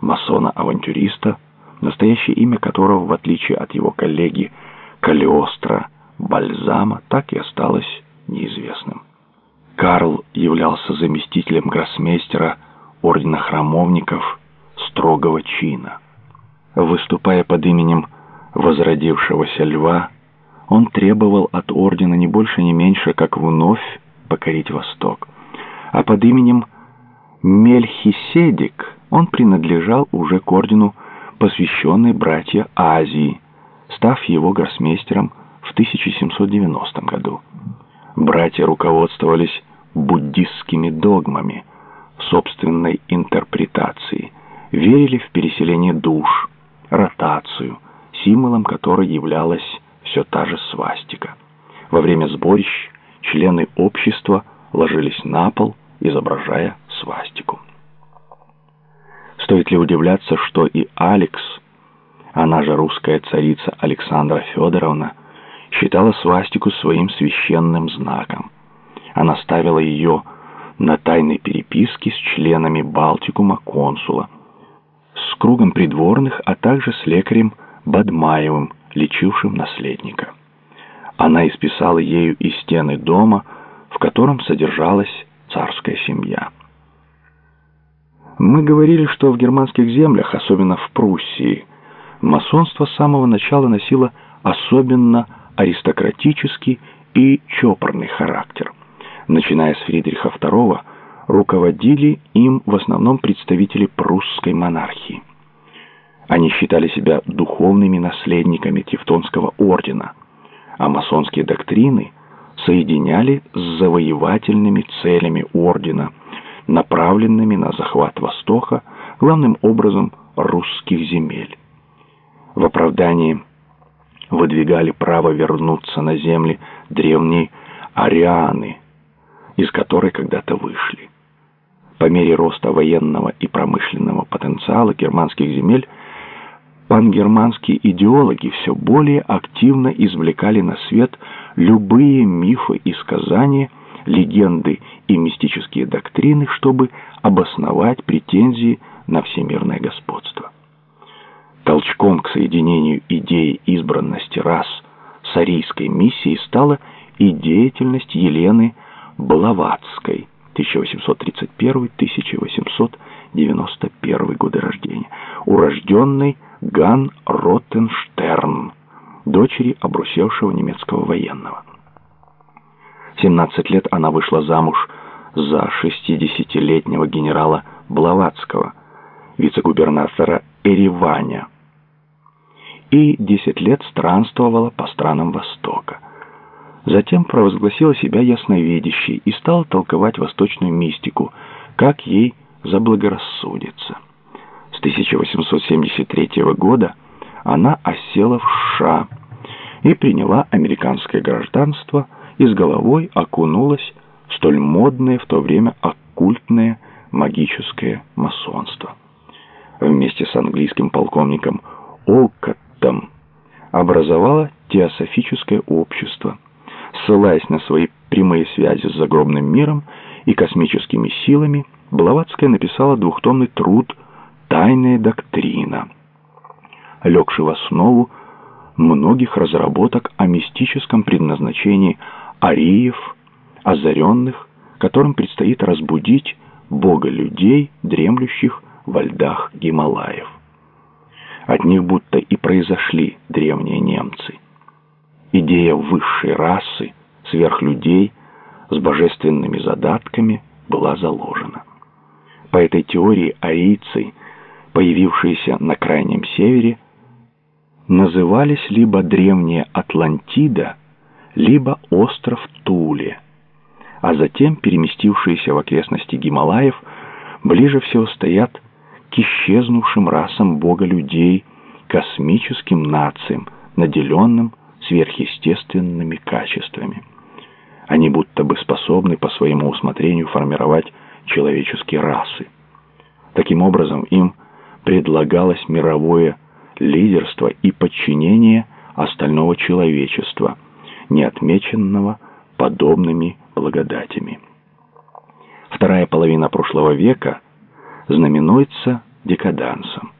масона-авантюриста, настоящее имя которого, в отличие от его коллеги Калиостро Бальзама, так и осталось неизвестным. Карл являлся заместителем гроссмейстера ордена храмовников строгого чина. Выступая под именем возродившегося льва, он требовал от ордена не больше, не меньше, как вновь покорить Восток. А под именем Мельхиседик он принадлежал уже к ордену, посвященной братья Азии, став его гроссмейстером в 1790 году. Братья руководствовались буддистскими догмами, собственной интерпретацией, верили в переселение душ, ротацию, символом которой являлась все та же свастика. Во время сборищ члены общества ложились на пол, изображая. Стоит ли удивляться, что и Алекс, она же русская царица Александра Федоровна, считала свастику своим священным знаком. Она ставила ее на тайной переписке с членами Балтикума консула, с кругом придворных, а также с лекарем Бадмаевым, лечившим наследника. Она исписала ею и стены дома, в котором содержалась царская семья. Мы говорили, что в германских землях, особенно в Пруссии, масонство с самого начала носило особенно аристократический и чопорный характер. Начиная с Фридриха II, руководили им в основном представители прусской монархии. Они считали себя духовными наследниками Тевтонского ордена, а масонские доктрины соединяли с завоевательными целями ордена, направленными на захват Востока, главным образом русских земель. В оправдании выдвигали право вернуться на земли древней Арианы, из которой когда-то вышли. По мере роста военного и промышленного потенциала германских земель пангерманские идеологи все более активно извлекали на свет любые мифы и сказания, легенды и мистические доктрины, чтобы обосновать претензии на всемирное господство. Толчком к соединению идеи избранности рас с арийской миссией стала и деятельность Елены Блаватской 1831-1891 годы рождения, урожденной Ган Роттенштерн, дочери обрусевшего немецкого военного. В 17 лет она вышла замуж за 60-летнего генерала Блаватского, вице-губернатора Эреваня, и 10 лет странствовала по странам Востока. Затем провозгласила себя ясновидящей и стала толковать восточную мистику, как ей заблагорассудится. С 1873 года она осела в США и приняла американское гражданство и с головой окунулась в столь модное в то время оккультное магическое масонство. Вместе с английским полковником Олкоттом образовала теософическое общество, ссылаясь на свои прямые связи с загробным миром и космическими силами, Блаватская написала двухтомный труд тайная доктрина, легший в основу многих разработок о мистическом предназначении ариев, озаренных, которым предстоит разбудить бога людей, дремлющих во льдах Гималаев. От них будто и произошли древние немцы. Идея высшей расы, сверхлюдей с божественными задатками была заложена. По этой теории арийцы – появившиеся на крайнем севере, назывались либо древняя Атлантида, либо остров Туле, а затем переместившиеся в окрестности Гималаев ближе всего стоят к исчезнувшим расам бога людей, космическим нациям, наделенным сверхъестественными качествами. Они будто бы способны по своему усмотрению формировать человеческие расы. Таким образом, им – предлагалось мировое лидерство и подчинение остального человечества, не отмеченного подобными благодатями. Вторая половина прошлого века знаменуется декадансом.